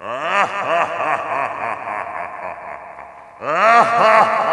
モンスター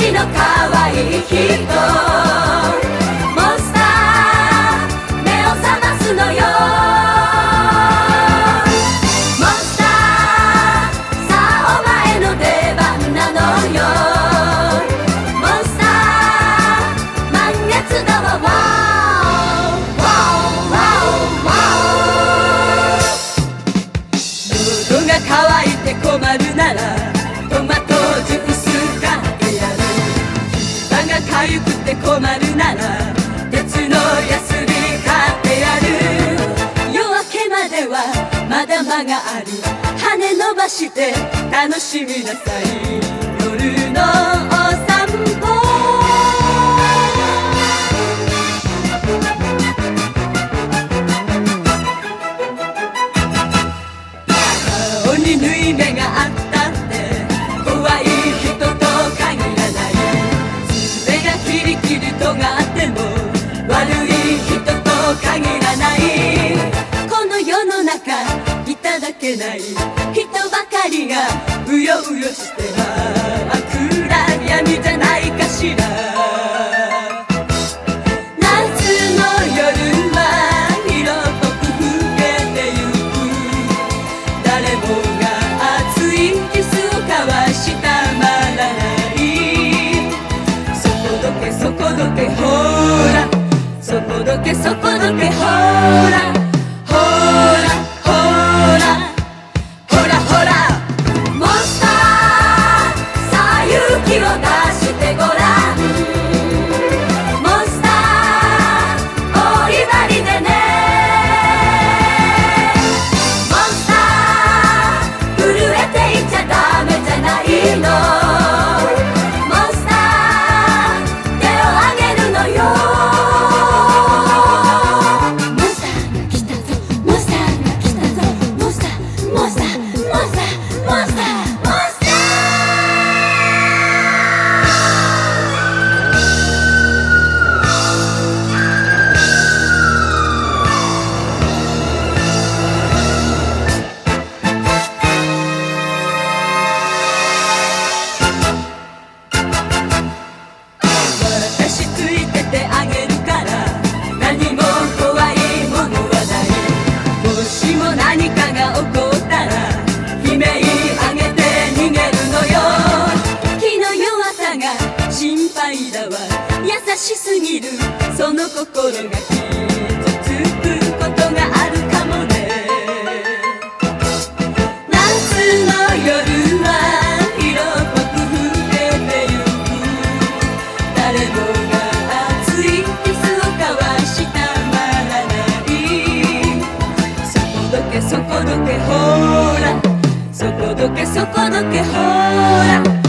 の私の可愛い人モンスター目を覚ますのよ。モンスターさあお前の出番なのよ。モンスター満月だわわワオワオワオ喉が渇いて困るならるなら鉄のヤスリ買ってやる。夜明けまではまだ間がある。羽伸ばして楽しみなさい。夜のけない。人ばかりがうようよしては暗闇じゃないかしら。夏の夜は色濃く更けてゆく。誰もが熱いキスを交わしたまらない。そこどけそこどけほら。そこどけそこどけほら。ぎるその心が傷つくことがある。かもね夏の夜は色濃く更けてゆく。誰もが熱い。キスを交わしたまらないそこどけそこどけほら。そこどけそこどけほら。